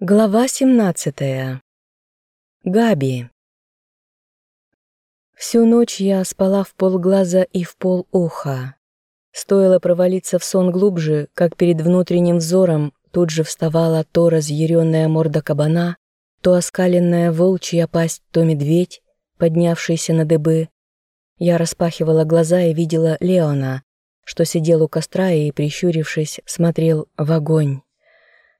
Глава 17. Габи. Всю ночь я спала в полглаза и в полуха. Стоило провалиться в сон глубже, как перед внутренним взором тут же вставала то разъяренная морда кабана, то оскаленная волчья пасть, то медведь, поднявшийся на дыбы. Я распахивала глаза и видела Леона, что сидел у костра и, прищурившись, смотрел в огонь.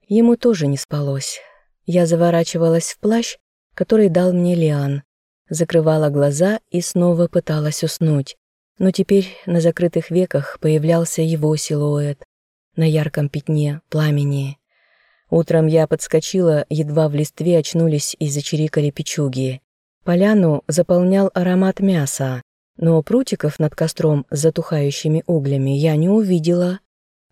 Ему тоже не спалось. Я заворачивалась в плащ, который дал мне Лиан, закрывала глаза и снова пыталась уснуть. Но теперь на закрытых веках появлялся его силуэт на ярком пятне пламени. Утром я подскочила, едва в листве очнулись и зачирикали печуги. Поляну заполнял аромат мяса, но прутиков над костром с затухающими углями я не увидела.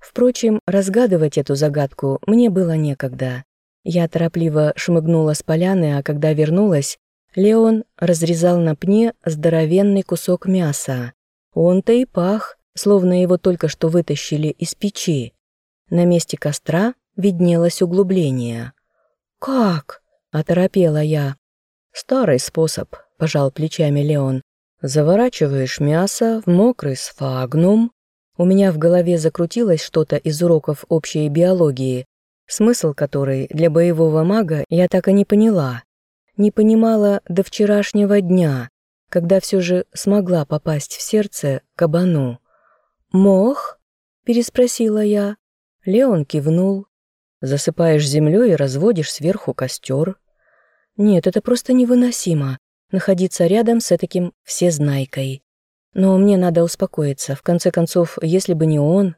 Впрочем, разгадывать эту загадку мне было некогда. Я торопливо шмыгнула с поляны, а когда вернулась, Леон разрезал на пне здоровенный кусок мяса. Он-то и пах, словно его только что вытащили из печи. На месте костра виднелось углубление. «Как?» – оторопела я. «Старый способ», – пожал плечами Леон. «Заворачиваешь мясо в мокрый сфагнум, у меня в голове закрутилось что-то из уроков общей биологии, смысл которой для боевого мага я так и не поняла. Не понимала до вчерашнего дня, когда все же смогла попасть в сердце кабану. «Мох?» – переспросила я. Леон кивнул. «Засыпаешь землей и разводишь сверху костер». «Нет, это просто невыносимо, находиться рядом с таким всезнайкой. Но мне надо успокоиться. В конце концов, если бы не он...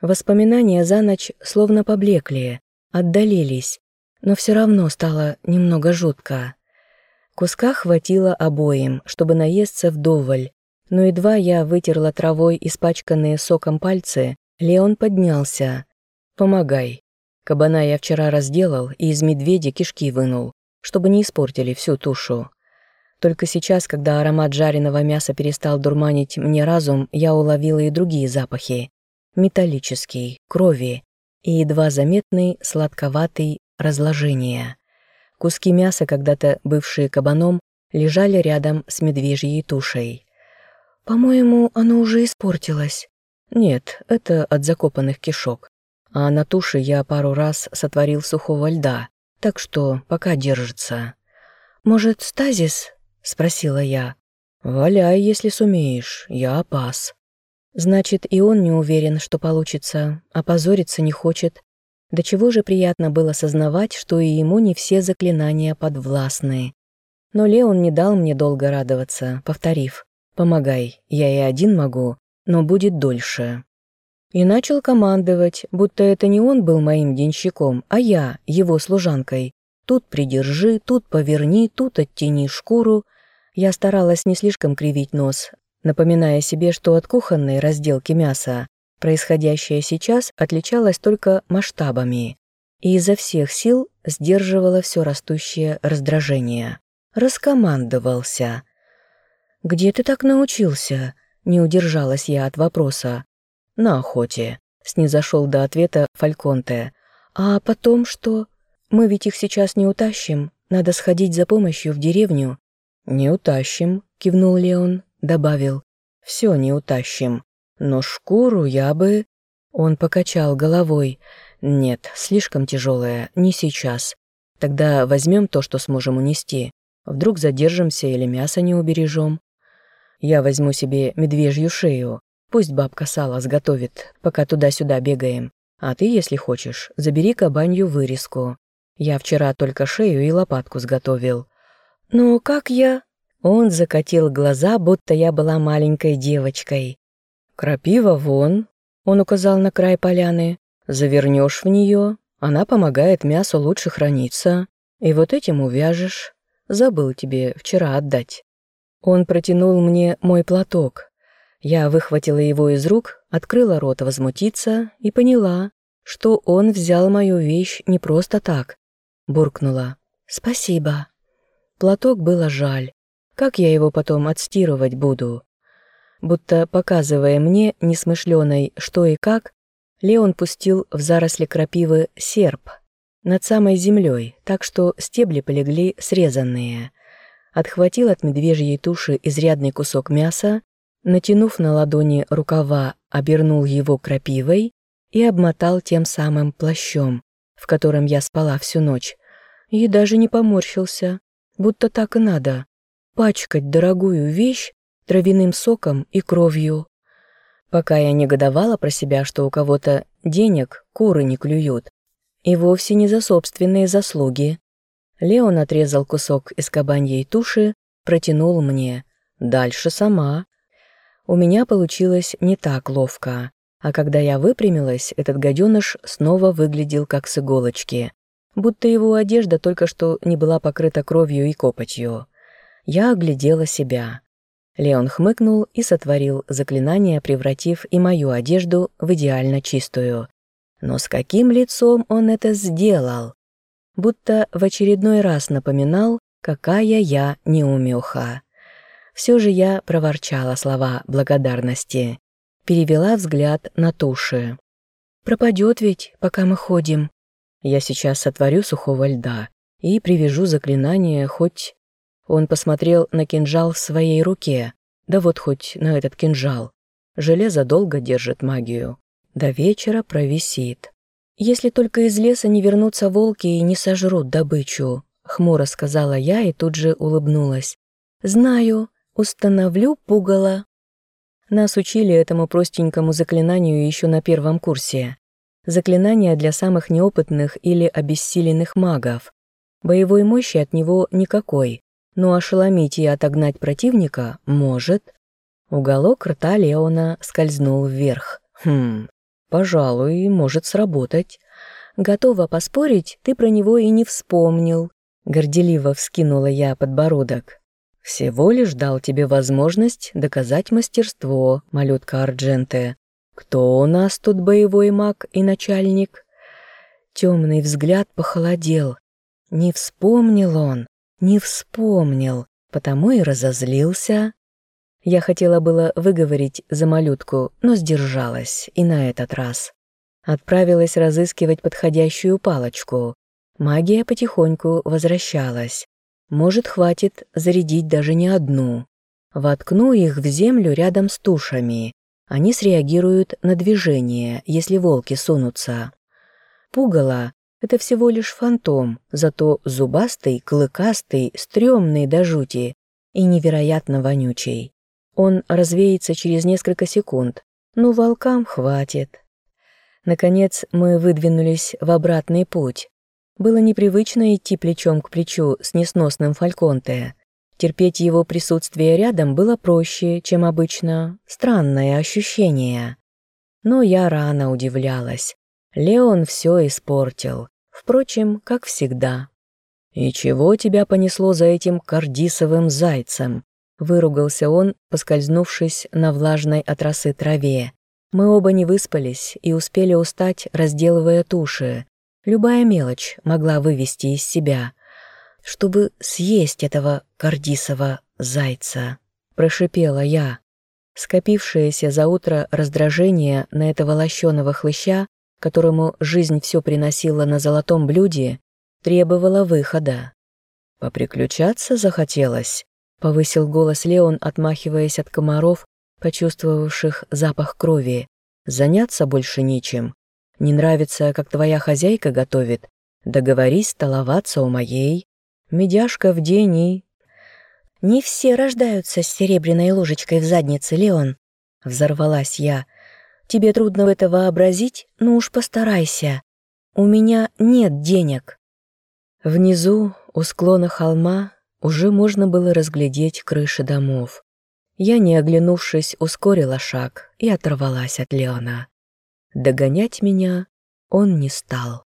Воспоминания за ночь словно поблекли, отдалились, но все равно стало немного жутко. Куска хватило обоим, чтобы наесться вдоволь, но едва я вытерла травой испачканные соком пальцы, Леон поднялся. «Помогай. Кабана я вчера разделал и из медведя кишки вынул, чтобы не испортили всю тушу. Только сейчас, когда аромат жареного мяса перестал дурманить мне разум, я уловила и другие запахи. Металлический, крови и едва заметный, сладковатый разложение. Куски мяса, когда-то бывшие кабаном, лежали рядом с медвежьей тушей. «По-моему, оно уже испортилось». «Нет, это от закопанных кишок. А на туше я пару раз сотворил сухого льда, так что пока держится». «Может, стазис?» — спросила я. «Валяй, если сумеешь, я опас». Значит, и он не уверен, что получится, а позориться не хочет. До чего же приятно было сознавать, что и ему не все заклинания подвластны. Но Леон не дал мне долго радоваться, повторив «Помогай, я и один могу, но будет дольше». И начал командовать, будто это не он был моим денщиком, а я, его служанкой. Тут придержи, тут поверни, тут оттяни шкуру, я старалась не слишком кривить нос, напоминая себе, что от кухонной разделки мяса происходящее сейчас отличалось только масштабами и изо всех сил сдерживала все растущее раздражение. Раскомандовался. «Где ты так научился?» — не удержалась я от вопроса. «На охоте», — снизошел до ответа Фальконте. «А потом что? Мы ведь их сейчас не утащим. Надо сходить за помощью в деревню «Не утащим», — кивнул Леон, добавил. «Все не утащим. Но шкуру я бы...» Он покачал головой. «Нет, слишком тяжелая, не сейчас. Тогда возьмем то, что сможем унести. Вдруг задержимся или мясо не убережем. Я возьму себе медвежью шею. Пусть бабка сало сготовит, пока туда-сюда бегаем. А ты, если хочешь, забери кабанью вырезку. Я вчера только шею и лопатку сготовил. «Ну, как я?» Он закатил глаза, будто я была маленькой девочкой. «Крапива вон», — он указал на край поляны. «Завернешь в нее, она помогает мясу лучше храниться. И вот этим увяжешь. Забыл тебе вчера отдать». Он протянул мне мой платок. Я выхватила его из рук, открыла рот возмутиться и поняла, что он взял мою вещь не просто так. Буркнула «Спасибо». Платок было жаль. Как я его потом отстирывать буду? Будто показывая мне, несмышленой, что и как, Леон пустил в заросли крапивы серп. над самой землей, так что стебли полегли срезанные. Отхватил от медвежьей туши изрядный кусок мяса, натянув на ладони рукава, обернул его крапивой и обмотал тем самым плащом, в котором я спала всю ночь, и даже не поморщился, будто так и надо, пачкать дорогую вещь травяным соком и кровью. Пока я негодовала про себя, что у кого-то денег куры не клюют, и вовсе не за собственные заслуги. Леон отрезал кусок из кабаньей туши, протянул мне. Дальше сама. У меня получилось не так ловко, а когда я выпрямилась, этот гаденыш снова выглядел как с иголочки, будто его одежда только что не была покрыта кровью и копотью. Я оглядела себя. Леон хмыкнул и сотворил заклинание, превратив и мою одежду в идеально чистую. Но с каким лицом он это сделал? Будто в очередной раз напоминал, какая я неумеха. Все же я проворчала слова благодарности, перевела взгляд на туши. «Пропадет ведь, пока мы ходим. Я сейчас сотворю сухого льда и привяжу заклинание хоть он посмотрел на кинжал в своей руке. Да вот хоть на этот кинжал. Железо долго держит магию. До вечера провисит. Если только из леса не вернутся волки и не сожрут добычу, хмуро сказала я и тут же улыбнулась. Знаю, установлю пугало. Нас учили этому простенькому заклинанию еще на первом курсе. Заклинание для самых неопытных или обессиленных магов. Боевой мощи от него никакой, но ошеломить и отогнать противника может. Уголок рта Леона скользнул вверх. Хм, пожалуй, может сработать. Готова поспорить, ты про него и не вспомнил. Горделиво вскинула я подбородок. Всего лишь дал тебе возможность доказать мастерство, малютка Ардженте. Кто у нас тут боевой маг и начальник? Темный взгляд похолодел. Не вспомнил он. Не вспомнил, потому и разозлился. Я хотела было выговорить за малютку, но сдержалась и на этот раз. Отправилась разыскивать подходящую палочку. Магия потихоньку возвращалась. Может, хватит зарядить даже не одну. Воткну их в землю рядом с тушами. Они среагируют на движение, если волки сунутся. Пугало это всего лишь фантом, зато зубастый, клыкастый, стрёмный до жути и невероятно вонючий. Он развеется через несколько секунд, но волкам хватит. Наконец мы выдвинулись в обратный путь. Было непривычно идти плечом к плечу с несносным фальконте. Терпеть его присутствие рядом было проще, чем обычно. Странное ощущение. Но я рано удивлялась. Леон все испортил. Впрочем, как всегда. «И чего тебя понесло за этим кардисовым зайцем?» Выругался он, поскользнувшись на влажной от росы траве. Мы оба не выспались и успели устать, разделывая туши. Любая мелочь могла вывести из себя. «Чтобы съесть этого кардисова зайца», — прошипела я. Скопившееся за утро раздражение на этого лощеного хлыща которому жизнь все приносила на золотом блюде, требовала выхода. «Поприключаться захотелось», — повысил голос Леон, отмахиваясь от комаров, почувствовавших запах крови. «Заняться больше нечем. Не нравится, как твоя хозяйка готовит? Договорись столоваться у моей. Медяшка в день и...» «Не все рождаются с серебряной ложечкой в заднице, Леон», — взорвалась я. Тебе трудно это вообразить, но уж постарайся. У меня нет денег». Внизу, у склона холма, уже можно было разглядеть крыши домов. Я, не оглянувшись, ускорила шаг и оторвалась от Леона. Догонять меня он не стал.